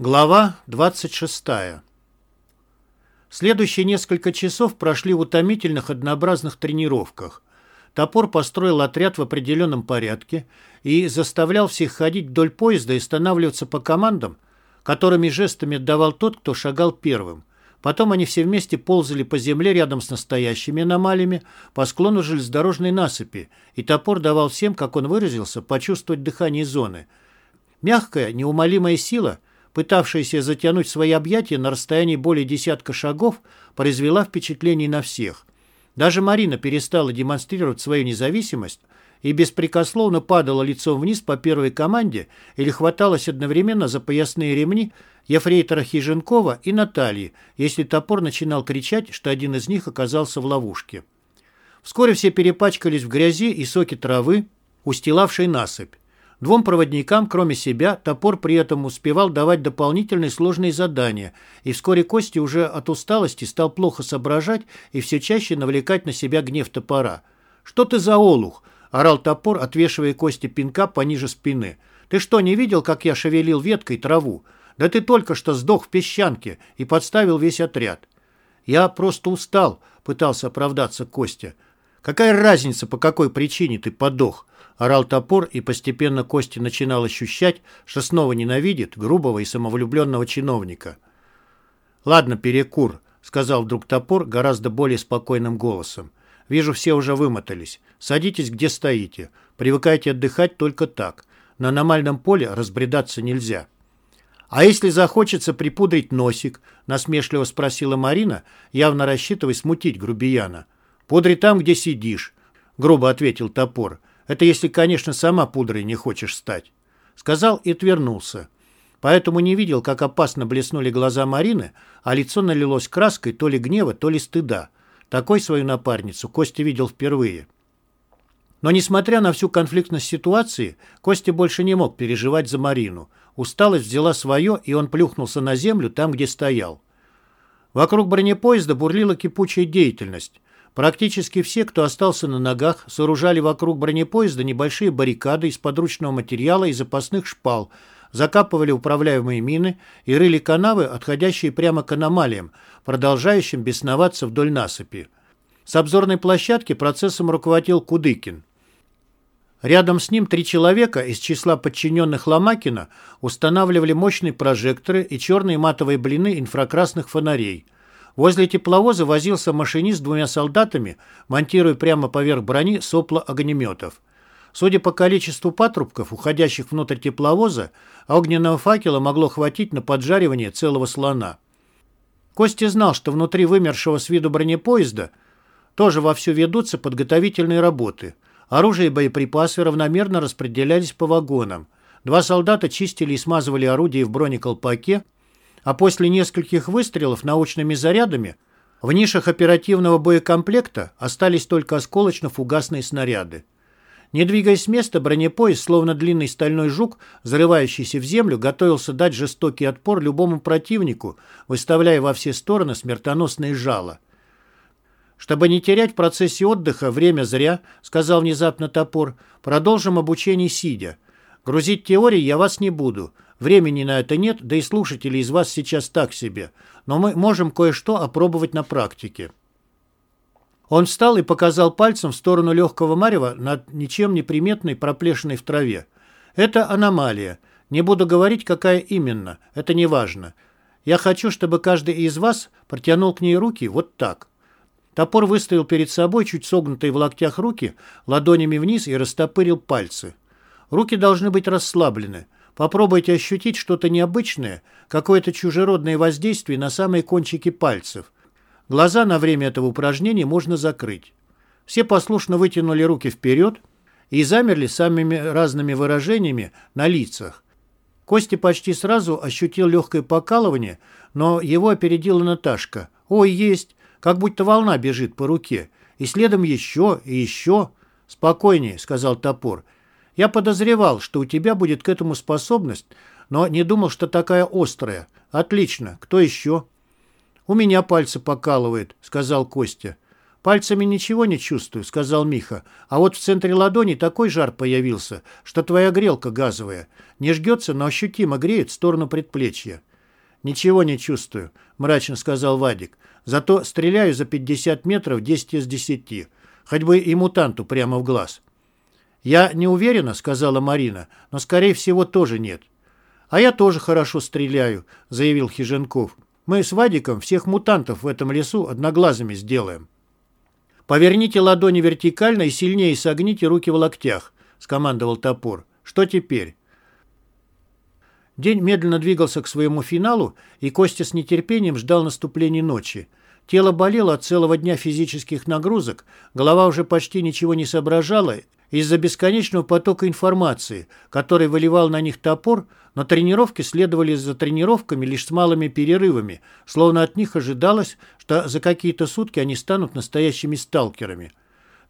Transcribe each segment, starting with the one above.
Глава 26. Следующие несколько часов прошли в утомительных однообразных тренировках. Топор построил отряд в определенном порядке и заставлял всех ходить вдоль поезда и останавливаться по командам, которыми жестами отдавал тот, кто шагал первым. Потом они все вместе ползали по земле рядом с настоящими аномалиями по склону железнодорожной насыпи, и топор давал всем, как он выразился, почувствовать дыхание зоны. Мягкая, неумолимая сила – пытавшаяся затянуть свои объятия на расстоянии более десятка шагов, произвела впечатление на всех. Даже Марина перестала демонстрировать свою независимость и беспрекословно падала лицом вниз по первой команде или хваталась одновременно за поясные ремни Ефрейтора Хиженкова и Натальи, если топор начинал кричать, что один из них оказался в ловушке. Вскоре все перепачкались в грязи и соки травы, устилавшей насыпь. Двум проводникам, кроме себя, топор при этом успевал давать дополнительные сложные задания, и вскоре Кости уже от усталости стал плохо соображать и все чаще навлекать на себя гнев топора. «Что ты за олух?» – орал топор, отвешивая Кости пинка пониже спины. «Ты что, не видел, как я шевелил веткой траву? Да ты только что сдох в песчанке и подставил весь отряд». «Я просто устал», – пытался оправдаться Костя. «Какая разница, по какой причине ты подох?» Орал топор, и постепенно Костя начинал ощущать, что снова ненавидит грубого и самовлюбленного чиновника. «Ладно, перекур», — сказал вдруг топор гораздо более спокойным голосом. «Вижу, все уже вымотались. Садитесь, где стоите. Привыкайте отдыхать только так. На аномальном поле разбредаться нельзя». «А если захочется припудрить носик?» — насмешливо спросила Марина, явно рассчитывая смутить грубияна. «Пудри там, где сидишь», — грубо ответил топор. Это если, конечно, сама пудрой не хочешь стать. Сказал и отвернулся. Поэтому не видел, как опасно блеснули глаза Марины, а лицо налилось краской то ли гнева, то ли стыда. Такой свою напарницу Костя видел впервые. Но, несмотря на всю конфликтность ситуации, Костя больше не мог переживать за Марину. Усталость взяла свое, и он плюхнулся на землю там, где стоял. Вокруг бронепоезда бурлила кипучая деятельность. Практически все, кто остался на ногах, сооружали вокруг бронепоезда небольшие баррикады из подручного материала и запасных шпал, закапывали управляемые мины и рыли канавы, отходящие прямо к аномалиям, продолжающим бесноваться вдоль насыпи. С обзорной площадки процессом руководил Кудыкин. Рядом с ним три человека из числа подчиненных Ломакина устанавливали мощные прожекторы и черные матовые блины инфракрасных фонарей – Возле тепловоза возился машинист с двумя солдатами, монтируя прямо поверх брони сопла огнеметов. Судя по количеству патрубков, уходящих внутрь тепловоза, огненного факела могло хватить на поджаривание целого слона. Костя знал, что внутри вымершего с виду бронепоезда тоже вовсю ведутся подготовительные работы. Оружие и боеприпасы равномерно распределялись по вагонам. Два солдата чистили и смазывали орудие в бронеколпаке, а после нескольких выстрелов научными зарядами в нишах оперативного боекомплекта остались только осколочно-фугасные снаряды. Не двигаясь с места, бронепоезд, словно длинный стальной жук, взрывающийся в землю, готовился дать жестокий отпор любому противнику, выставляя во все стороны смертоносные жало. «Чтобы не терять в процессе отдыха время зря», — сказал внезапно топор, — «продолжим обучение сидя. Грузить теории я вас не буду. Времени на это нет, да и слушатели из вас сейчас так себе. Но мы можем кое-что опробовать на практике. Он встал и показал пальцем в сторону легкого марева над ничем не приметной проплешиной в траве. Это аномалия. Не буду говорить, какая именно. Это не важно. Я хочу, чтобы каждый из вас протянул к ней руки вот так. Топор выставил перед собой чуть согнутые в локтях руки, ладонями вниз и растопырил пальцы. Руки должны быть расслаблены. Попробуйте ощутить что-то необычное, какое-то чужеродное воздействие на самые кончики пальцев. Глаза на время этого упражнения можно закрыть. Все послушно вытянули руки вперед и замерли самыми разными выражениями на лицах. Костя почти сразу ощутил легкое покалывание, но его опередила Наташка. «Ой, есть! Как будто волна бежит по руке. И следом еще, и еще!» «Спокойнее», — сказал топор. Я подозревал, что у тебя будет к этому способность, но не думал, что такая острая. Отлично. Кто еще?» «У меня пальцы покалывает», — сказал Костя. «Пальцами ничего не чувствую», — сказал Миха. «А вот в центре ладони такой жар появился, что твоя грелка газовая. Не жгется, но ощутимо греет в сторону предплечья». «Ничего не чувствую», — мрачно сказал Вадик. «Зато стреляю за 50 метров 10 из 10. Хоть бы и мутанту прямо в глаз». «Я не уверена», — сказала Марина, — «но, скорее всего, тоже нет». «А я тоже хорошо стреляю», — заявил Хиженков. «Мы с Вадиком всех мутантов в этом лесу одноглазыми сделаем». «Поверните ладони вертикально и сильнее согните руки в локтях», — скомандовал топор. «Что теперь?» День медленно двигался к своему финалу, и Костя с нетерпением ждал наступления ночи. Тело болело от целого дня физических нагрузок, голова уже почти ничего не соображала из-за бесконечного потока информации, который выливал на них топор, но тренировки следовали за тренировками лишь с малыми перерывами, словно от них ожидалось, что за какие-то сутки они станут настоящими сталкерами.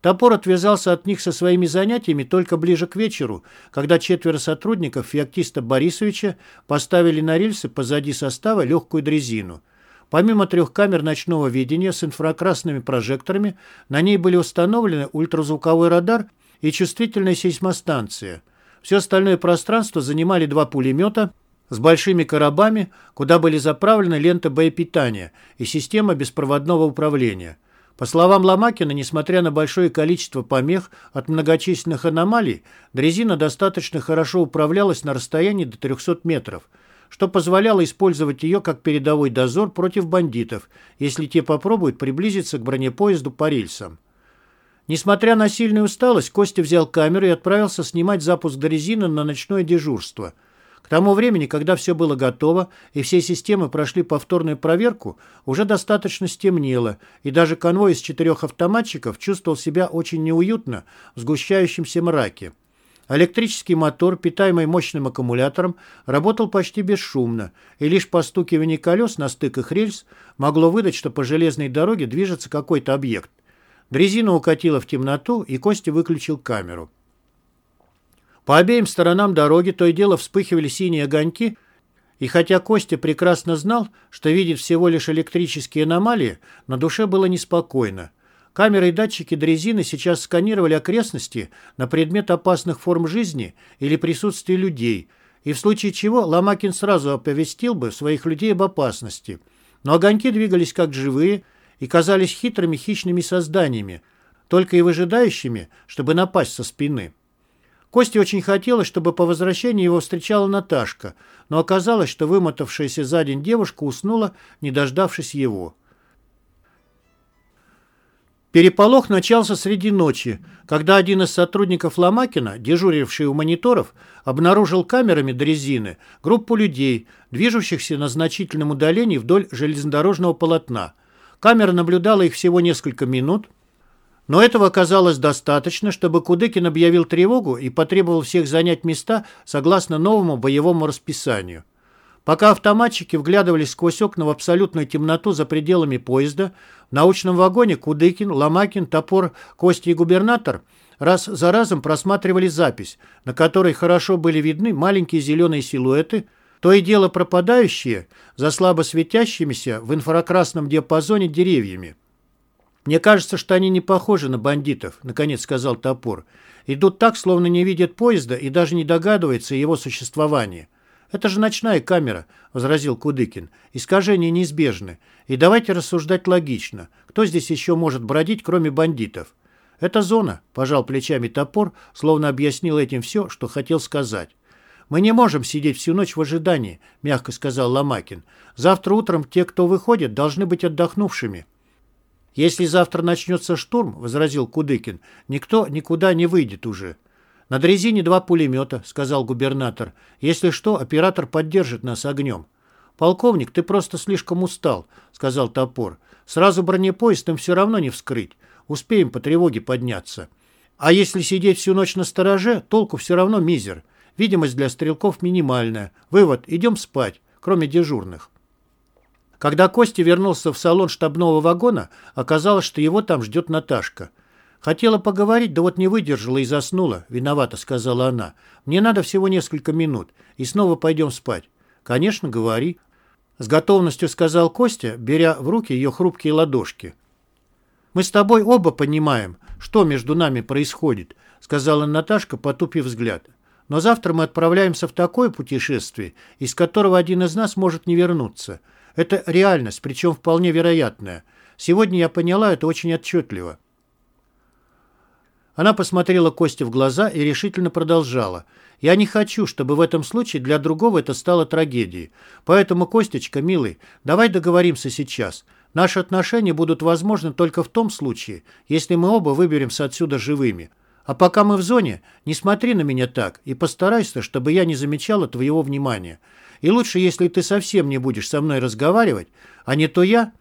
Топор отвязался от них со своими занятиями только ближе к вечеру, когда четверо сотрудников феоктиста Борисовича поставили на рельсы позади состава легкую дрезину. Помимо трех камер ночного видения с инфракрасными прожекторами, на ней были установлены ультразвуковой радар и чувствительная сейсмостанция. Все остальное пространство занимали два пулемета с большими коробами, куда были заправлены ленты боепитания и система беспроводного управления. По словам Ломакина, несмотря на большое количество помех от многочисленных аномалий, дрезина достаточно хорошо управлялась на расстоянии до 300 метров, что позволяло использовать ее как передовой дозор против бандитов, если те попробуют приблизиться к бронепоезду по рельсам. Несмотря на сильную усталость, Костя взял камеру и отправился снимать запуск дрезины на ночное дежурство – к тому времени, когда все было готово и все системы прошли повторную проверку, уже достаточно стемнело, и даже конвой из четырех автоматчиков чувствовал себя очень неуютно в сгущающемся мраке. Электрический мотор, питаемый мощным аккумулятором, работал почти бесшумно, и лишь постукивание колес на стыках рельс могло выдать, что по железной дороге движется какой-то объект. Дрезина укатила в темноту, и Костя выключил камеру. По обеим сторонам дороги то и дело вспыхивали синие огоньки, и хотя Костя прекрасно знал, что видит всего лишь электрические аномалии, на душе было неспокойно. Камеры и датчики дрезины сейчас сканировали окрестности на предмет опасных форм жизни или присутствия людей, и в случае чего Ломакин сразу оповестил бы своих людей об опасности. Но огоньки двигались как живые и казались хитрыми хищными созданиями, только и выжидающими, чтобы напасть со спины. Косте очень хотелось, чтобы по возвращении его встречала Наташка, но оказалось, что вымотавшаяся за день девушка уснула, не дождавшись его. Переполох начался среди ночи, когда один из сотрудников Ломакина, дежуривший у мониторов, обнаружил камерами дрезины группу людей, движущихся на значительном удалении вдоль железнодорожного полотна. Камера наблюдала их всего несколько минут, но этого оказалось достаточно, чтобы Кудыкин объявил тревогу и потребовал всех занять места согласно новому боевому расписанию. Пока автоматчики вглядывались сквозь окна в абсолютную темноту за пределами поезда, в научном вагоне Кудыкин, Ломакин, Топор, Костя и губернатор раз за разом просматривали запись, на которой хорошо были видны маленькие зеленые силуэты, то и дело пропадающие за слабо светящимися в инфракрасном диапазоне деревьями. «Мне кажется, что они не похожи на бандитов», — наконец сказал топор. «Идут так, словно не видят поезда и даже не догадываются о его существовании». «Это же ночная камера», — возразил Кудыкин. «Искажения неизбежны. И давайте рассуждать логично. Кто здесь еще может бродить, кроме бандитов?» «Это зона», — пожал плечами топор, словно объяснил этим все, что хотел сказать. «Мы не можем сидеть всю ночь в ожидании», — мягко сказал Ломакин. «Завтра утром те, кто выходит, должны быть отдохнувшими». «Если завтра начнется штурм», — возразил Кудыкин, — «никто никуда не выйдет уже». «На дрезине два пулемета», — сказал губернатор. «Если что, оператор поддержит нас огнем». «Полковник, ты просто слишком устал», — сказал топор. «Сразу бронепоезд им все равно не вскрыть. Успеем по тревоге подняться. А если сидеть всю ночь на стороже, толку все равно мизер. Видимость для стрелков минимальная. Вывод — идем спать, кроме дежурных». Когда Костя вернулся в салон штабного вагона, оказалось, что его там ждет Наташка. «Хотела поговорить, да вот не выдержала и заснула. Виновата», — сказала она. «Мне надо всего несколько минут, и снова пойдем спать». «Конечно, говори», — с готовностью сказал Костя, беря в руки ее хрупкие ладошки. Мы с тобой оба понимаем, что между нами происходит, сказала Наташка, потупив взгляд. Но завтра мы отправляемся в такое путешествие, из которого один из нас может не вернуться. Это реальность, причем вполне вероятная. Сегодня я поняла это очень отчетливо. Она посмотрела Косте в глаза и решительно продолжала. «Я не хочу, чтобы в этом случае для другого это стало трагедией. Поэтому, Костечка, милый, давай договоримся сейчас. Наши отношения будут возможны только в том случае, если мы оба выберемся отсюда живыми. А пока мы в зоне, не смотри на меня так и постарайся, чтобы я не замечала твоего внимания. И лучше, если ты совсем не будешь со мной разговаривать, а не то я...»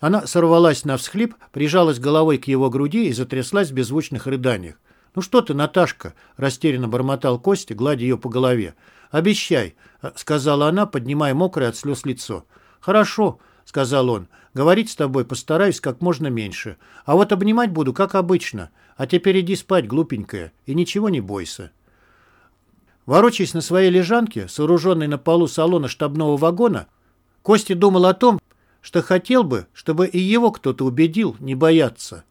Она сорвалась на всхлип, прижалась головой к его груди и затряслась в беззвучных рыданиях. «Ну что ты, Наташка?» – растерянно бормотал Костя, гладя ее по голове. «Обещай», – сказала она, поднимая мокрое от слез лицо. «Хорошо», – сказал он. «Говорить с тобой постараюсь как можно меньше. А вот обнимать буду, как обычно. А теперь иди спать, глупенькая, и ничего не бойся». Ворочаясь на своей лежанке, сооруженной на полу салона штабного вагона, Костя думал о том, что хотел бы, чтобы и его кто-то убедил не бояться.